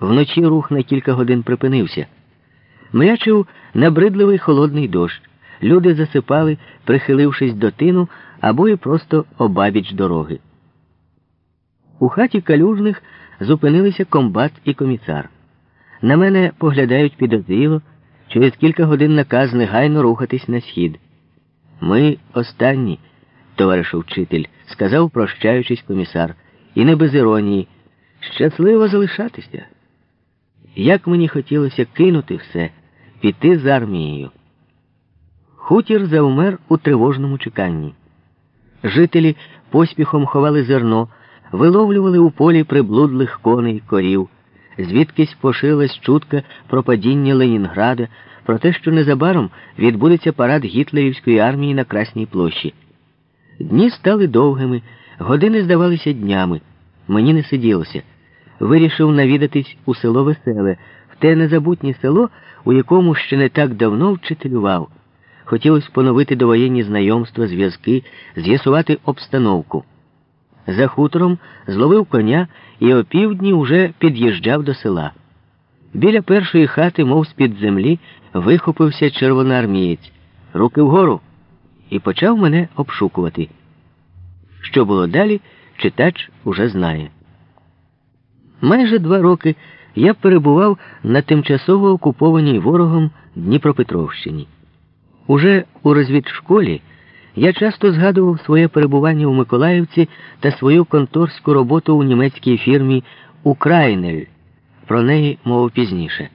Вночі рух на кілька годин припинився. Мрячив набридливий холодний дощ. Люди засипали, прихилившись до тину або і просто обабіч дороги. У хаті калюжних зупинилися комбат і комісар. На мене поглядають підозріло, через кілька годин наказ негайно рухатись на схід. Ми останні, товаришу вчитель, сказав, прощаючись комісар, і не без іронії. Щасливо залишатися. Як мені хотілося кинути все, піти з армією. Хутір завмер у тривожному чеканні. Жителі поспіхом ховали зерно, виловлювали у полі приблудлих коней корів, звідкись пошилась чутка про падіння Ленінграда, про те, що незабаром відбудеться парад гітлерівської армії на Красній площі. Дні стали довгими, години здавалися днями. Мені не сиділося. Вирішив навідатись у село Веселе, в те незабутнє село, у якому ще не так давно вчителював. Хотілося поновити довоєнні знайомства, зв'язки, з'ясувати обстановку. За хутором зловив коня і опівдні уже під'їжджав до села. Біля першої хати, мов з-під землі, вихопився червоноармієць. Руки вгору. І почав мене обшукувати. Що було далі, читач уже знає. Майже два роки я перебував на тимчасово окупованій ворогом Дніпропетровщині. Уже у розвідшколі я часто згадував своє перебування у Миколаївці та свою конторську роботу у німецькій фірмі Украйнель. Про неї мовив пізніше.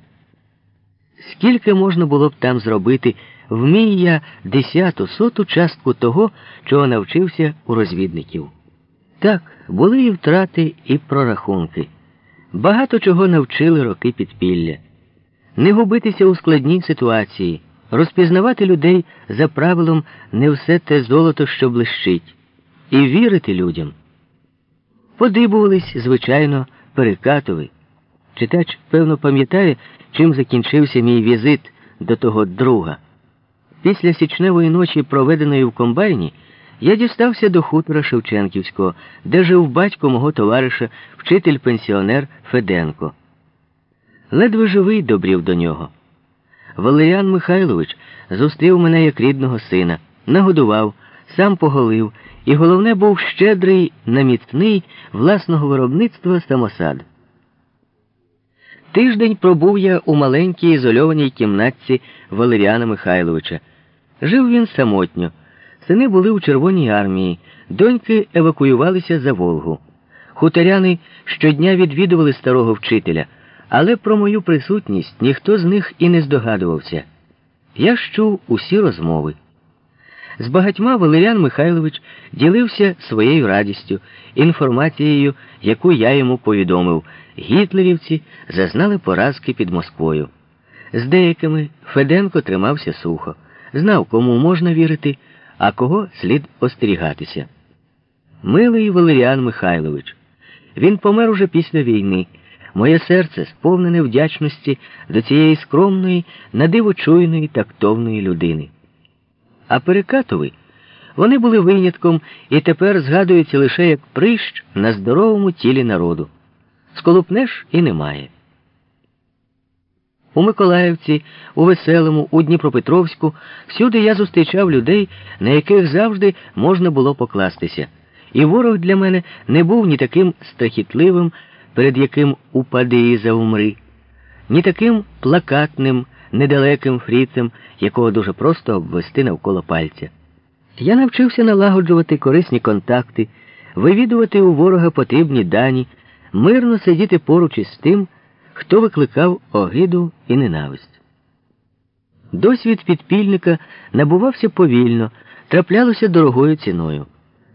Скільки можна було б там зробити, вмій я десяту соту частку того, чого навчився у розвідників. Так, були і втрати, і прорахунки. Багато чого навчили роки підпілля. Не губитися у складній ситуації, розпізнавати людей за правилом не все те золото, що блищить, і вірити людям. Подибувались, звичайно, перекатови. Читач, певно, пам'ятає, чим закінчився мій візит до того друга. Після січневої ночі, проведеної в комбайні, я дістався до хутора Шевченківського, де жив батько мого товариша, вчитель-пенсіонер Феденко. Ледве живий добрів до нього. Валеріан Михайлович зустрів мене як рідного сина, нагодував, сам поголив, і головне був щедрий на міцний власного виробництва самосад. Тиждень пробув я у маленькій ізольованій кімнатці Валеріана Михайловича. Жив він самотньо. Сини були у Червоній армії, доньки евакуювалися за Волгу. Хуторяни щодня відвідували старого вчителя, але про мою присутність ніхто з них і не здогадувався. Я ж чув усі розмови. З багатьма Валеріан Михайлович ділився своєю радістю, інформацією, яку я йому повідомив. Гітлерівці зазнали поразки під Москвою. З деякими Феденко тримався сухо, знав, кому можна вірити а кого слід остерігатися. Милий Валеріан Михайлович. Він помер уже після війни. Моє серце сповнене вдячності до цієї скромної, надивочуйної, тактовної людини. А Перекатови вони були винятком і тепер згадуються лише як прищ на здоровому тілі народу. Сколупнеш і немає. У Миколаївці, у Веселому, у Дніпропетровську всюди я зустрічав людей, на яких завжди можна було покластися. І ворог для мене не був ні таким страхітливим, перед яким упади і заумри, ні таким плакатним, недалеким фріцем, якого дуже просто обвести навколо пальця. Я навчився налагоджувати корисні контакти, вивідувати у ворога потрібні дані, мирно сидіти поруч із тим хто викликав огиду і ненависть. Досвід підпільника набувався повільно, траплялося дорогою ціною.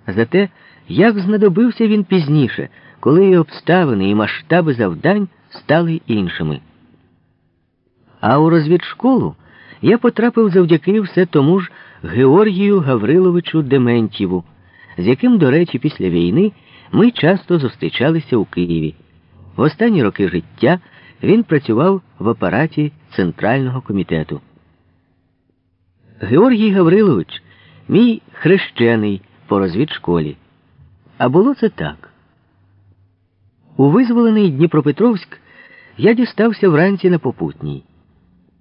Зате, як знадобився він пізніше, коли і обставини, і масштаби завдань стали іншими. А у розвідшколу я потрапив завдяки все тому ж Георгію Гавриловичу Дементьєву, з яким, до речі, після війни ми часто зустрічалися у Києві. В останні роки життя він працював в апараті Центрального комітету. Георгій Гаврилович мій хрещений по розвідшколі. А було це так. У визволений Дніпропетровськ Я дістався вранці на попутній.